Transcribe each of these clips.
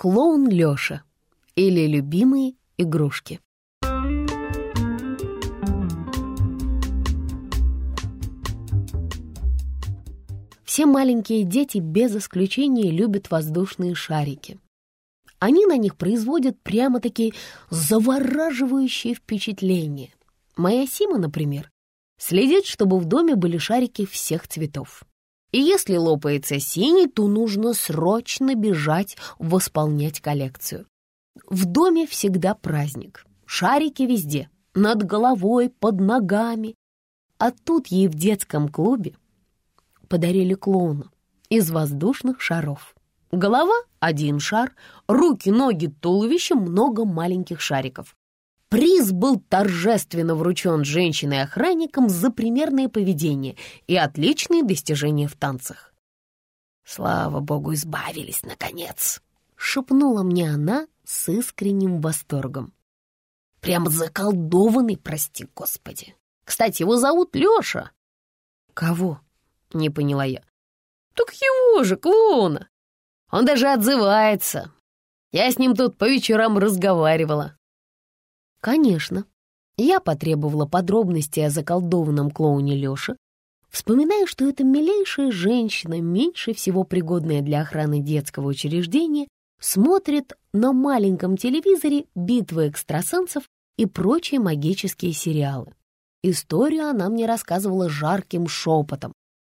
Клоун Лёша или любимые игрушки. Все маленькие дети без исключения любят воздушные шарики. Они на них производят прямо-таки завораживающие впечатления. Моя Сима, например, следит, чтобы в доме были шарики всех цветов. И если лопается синий, то нужно срочно бежать восполнять коллекцию. В доме всегда праздник. Шарики везде, над головой, под ногами. А тут ей в детском клубе подарили клоуна из воздушных шаров. Голова — один шар, руки, ноги, туловище — много маленьких шариков. Приз был торжественно вручен женщиной-охранником за примерное поведение и отличные достижения в танцах. «Слава богу, избавились, наконец!» — шепнула мне она с искренним восторгом. «Прям заколдованный, прости господи! Кстати, его зовут Леша!» «Кого?» — не поняла я. «Так его же, клоуна! Он даже отзывается. Я с ним тут по вечерам разговаривала. Конечно. Я потребовала подробностей о заколдованном клоуне Лёше, вспоминая, что эта милейшая женщина, меньше всего пригодная для охраны детского учреждения, смотрит на маленьком телевизоре битвы экстрасенсов и прочие магические сериалы. Историю она мне рассказывала жарким шепотом,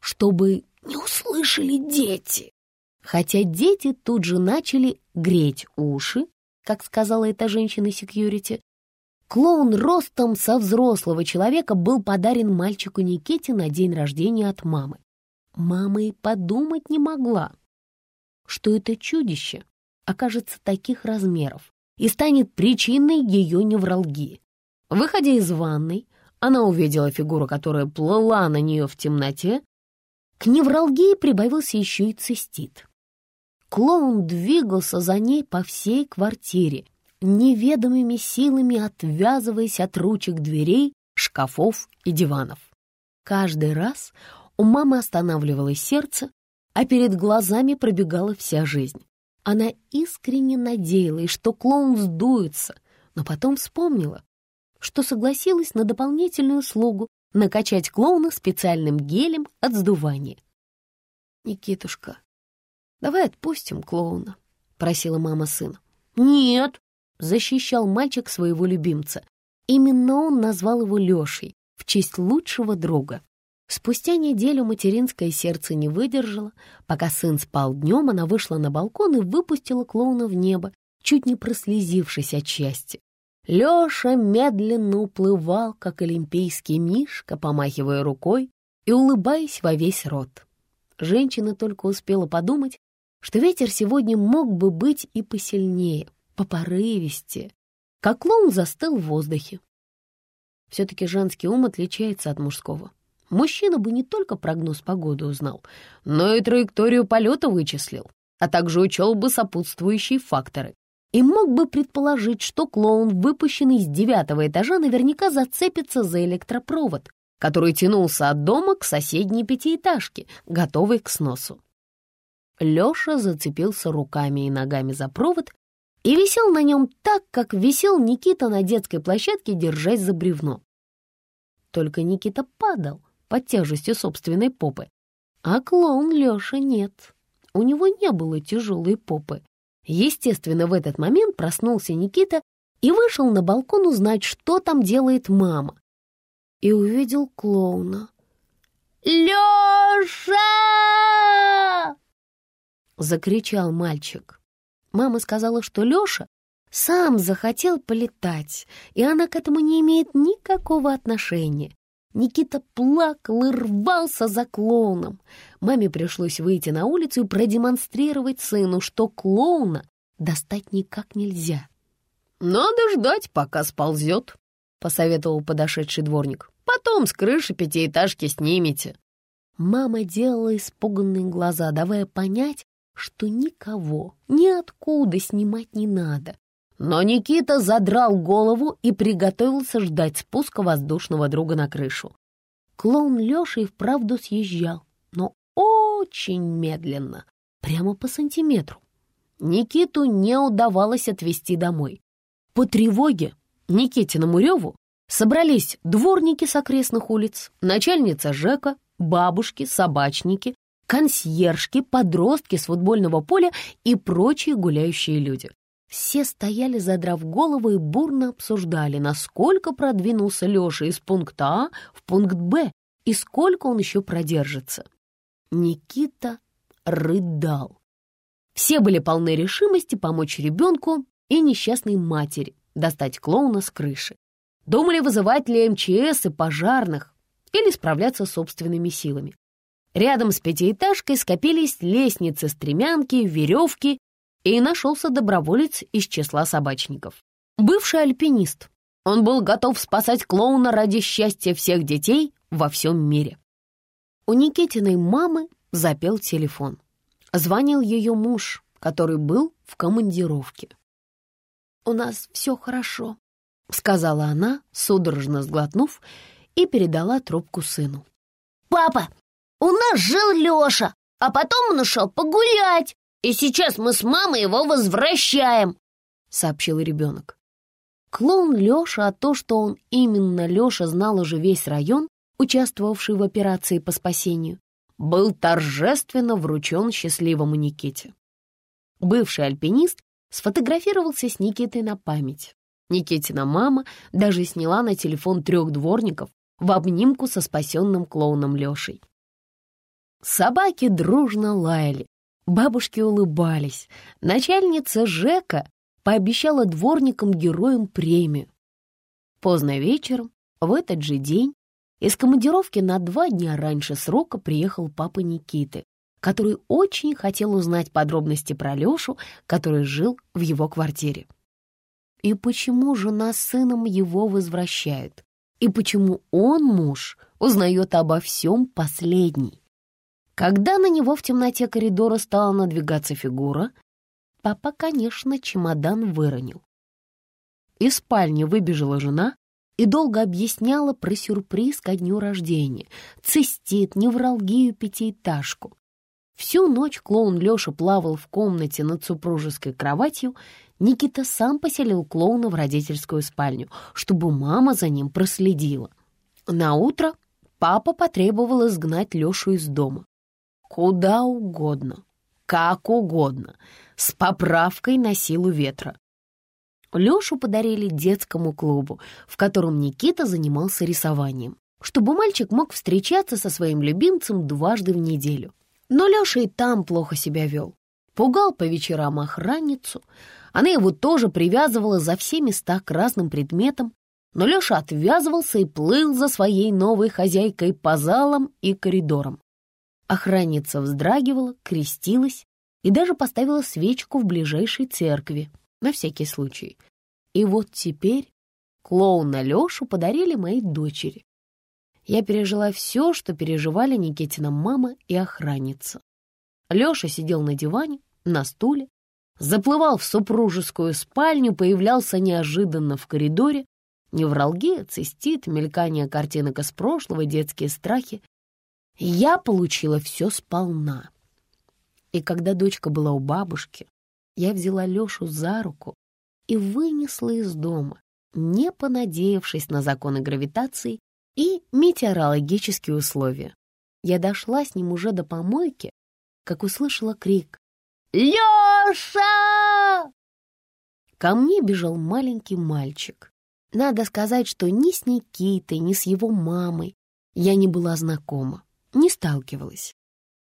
чтобы не услышали дети. Хотя дети тут же начали греть уши, как сказала эта женщина-секьюрити, Клоун ростом со взрослого человека был подарен мальчику Никите на день рождения от мамы. Мама и подумать не могла, что это чудище окажется таких размеров и станет причиной ее невралгии. Выходя из ванной, она увидела фигуру, которая плыла на нее в темноте. К невралгии прибавился еще и цистит. Клоун двигался за ней по всей квартире, неведомыми силами отвязываясь от ручек дверей, шкафов и диванов. Каждый раз у мамы останавливалось сердце, а перед глазами пробегала вся жизнь. Она искренне надеялась, что клоун сдуется, но потом вспомнила, что согласилась на дополнительную услугу накачать клоуна специальным гелем от сдувания. «Никитушка, давай отпустим клоуна», — просила мама сына. «Нет», защищал мальчик своего любимца. Именно он назвал его Лешей в честь лучшего друга. Спустя неделю материнское сердце не выдержало. Пока сын спал днем, она вышла на балкон и выпустила клоуна в небо, чуть не прослезившись от счастья. Леша медленно уплывал, как олимпийский мишка, помахивая рукой и улыбаясь во весь рот. Женщина только успела подумать, что ветер сегодня мог бы быть и посильнее — попорывистее, как клоун застыл в воздухе. Все-таки женский ум отличается от мужского. Мужчина бы не только прогноз погоды узнал, но и траекторию полета вычислил, а также учел бы сопутствующие факторы и мог бы предположить, что клоун, выпущенный с девятого этажа, наверняка зацепится за электропровод, который тянулся от дома к соседней пятиэтажке, готовой к сносу. Леша зацепился руками и ногами за провод и висел на нем так, как висел Никита на детской площадке, держась за бревно. Только Никита падал под тяжестью собственной попы, а клоун Леша нет. У него не было тяжелой попы. Естественно, в этот момент проснулся Никита и вышел на балкон узнать, что там делает мама. И увидел клоуна. «Леша!» — закричал мальчик. Мама сказала, что Лёша сам захотел полетать, и она к этому не имеет никакого отношения. Никита плакал и рвался за клоуном. Маме пришлось выйти на улицу и продемонстрировать сыну, что клоуна достать никак нельзя. «Надо ждать, пока сползет», — посоветовал подошедший дворник. «Потом с крыши пятиэтажки снимете». Мама делала испуганные глаза, давая понять, что никого ниоткуда снимать не надо. Но Никита задрал голову и приготовился ждать спуска воздушного друга на крышу. Клоун Леша и вправду съезжал, но очень медленно, прямо по сантиметру. Никиту не удавалось отвезти домой. По тревоге Никитиному реву собрались дворники с окрестных улиц, начальница ЖЭКа, бабушки, собачники, консьержки, подростки с футбольного поля и прочие гуляющие люди. Все стояли, задрав головы и бурно обсуждали, насколько продвинулся Леша из пункта А в пункт Б и сколько он еще продержится. Никита рыдал. Все были полны решимости помочь ребенку и несчастной матери достать клоуна с крыши. Думали, вызывать ли МЧС и пожарных или справляться собственными силами. Рядом с пятиэтажкой скопились лестницы, стремянки, веревки, и нашелся доброволец из числа собачников. Бывший альпинист. Он был готов спасать клоуна ради счастья всех детей во всем мире. У Никитиной мамы запел телефон. Звонил ее муж, который был в командировке. «У нас все хорошо», — сказала она, судорожно сглотнув, и передала трубку сыну. «Папа, у нас жил Леша, а потом он ушел погулять, и сейчас мы с мамой его возвращаем», — сообщил ребенок. Клоун Леша, а то, что он именно Леша, знал уже весь район, участвовавший в операции по спасению, был торжественно вручен счастливому Никите. Бывший альпинист сфотографировался с Никитой на память. Никитина мама даже сняла на телефон трех дворников в обнимку со спасенным клоуном Лешей. Собаки дружно лаяли, бабушки улыбались. Начальница Жека пообещала дворникам-героям премию. Поздно вечером, в этот же день, из командировки на два дня раньше срока приехал папа Никиты, который очень хотел узнать подробности про Лешу, который жил в его квартире. И почему жена с сыном его возвращает? И почему он, муж, узнает обо всем последний? Когда на него в темноте коридора стала надвигаться фигура, папа, конечно, чемодан выронил. Из спальни выбежала жена и долго объясняла про сюрприз ко дню рождения, цистит, невралгию, пятиэтажку. Всю ночь клоун Леша плавал в комнате над супружеской кроватью. Никита сам поселил клоуна в родительскую спальню, чтобы мама за ним проследила. На утро папа потребовал изгнать Лешу из дома. Куда угодно, как угодно, с поправкой на силу ветра. Лешу подарили детскому клубу, в котором Никита занимался рисованием, чтобы мальчик мог встречаться со своим любимцем дважды в неделю. Но Леша и там плохо себя вел. Пугал по вечерам охранницу. Она его тоже привязывала за все места к разным предметам, но Леша отвязывался и плыл за своей новой хозяйкой по залам и коридорам. Охранница вздрагивала, крестилась и даже поставила свечку в ближайшей церкви, на всякий случай. И вот теперь клоуна Лешу подарили моей дочери. Я пережила все, что переживали Никитина мама и охранница. Леша сидел на диване, на стуле, заплывал в супружескую спальню, появлялся неожиданно в коридоре. Невралгия, цистит, мелькание картинок из прошлого, детские страхи. Я получила все сполна. И когда дочка была у бабушки, я взяла Лешу за руку и вынесла из дома, не понадеявшись на законы гравитации и метеорологические условия. Я дошла с ним уже до помойки, как услышала крик «Леша!». Ко мне бежал маленький мальчик. Надо сказать, что ни с Никитой, ни с его мамой я не была знакома не сталкивалась.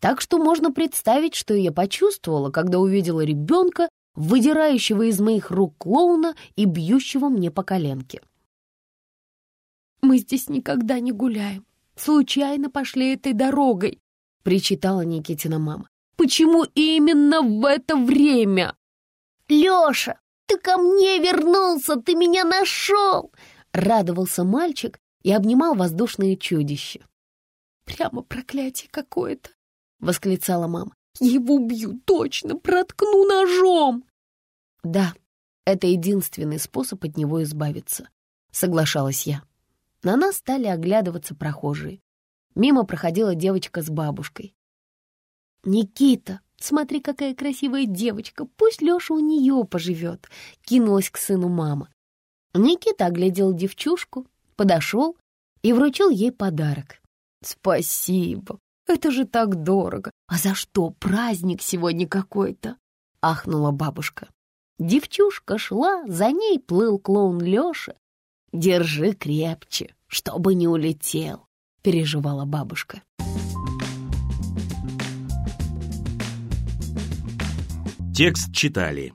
Так что можно представить, что я почувствовала, когда увидела ребенка, выдирающего из моих рук клоуна и бьющего мне по коленке. «Мы здесь никогда не гуляем. Случайно пошли этой дорогой», — причитала Никитина мама. «Почему именно в это время?» «Леша, ты ко мне вернулся, ты меня нашел!» — радовался мальчик и обнимал воздушное чудище. Прямо проклятие какое-то!» — восклицала мама. «Его убью, точно, проткну ножом!» «Да, это единственный способ от него избавиться», — соглашалась я. На нас стали оглядываться прохожие. Мимо проходила девочка с бабушкой. «Никита, Смотри, какая красивая девочка, пусть Леша у нее поживет», — кинулась к сыну мама. Никита оглядел девчушку, подошел и вручил ей подарок. «Спасибо, это же так дорого. А за что праздник сегодня какой-то?» — ахнула бабушка. Девчушка шла, за ней плыл клоун Леша. «Держи крепче, чтобы не улетел», — переживала бабушка. Текст читали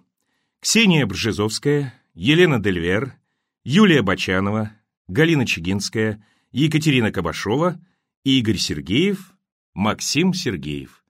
Ксения Бржезовская, Елена Дельвер, Юлия Бочанова, Галина Чигинская, Екатерина Кабашова, Игорь Сергеев, Максим Сергеев.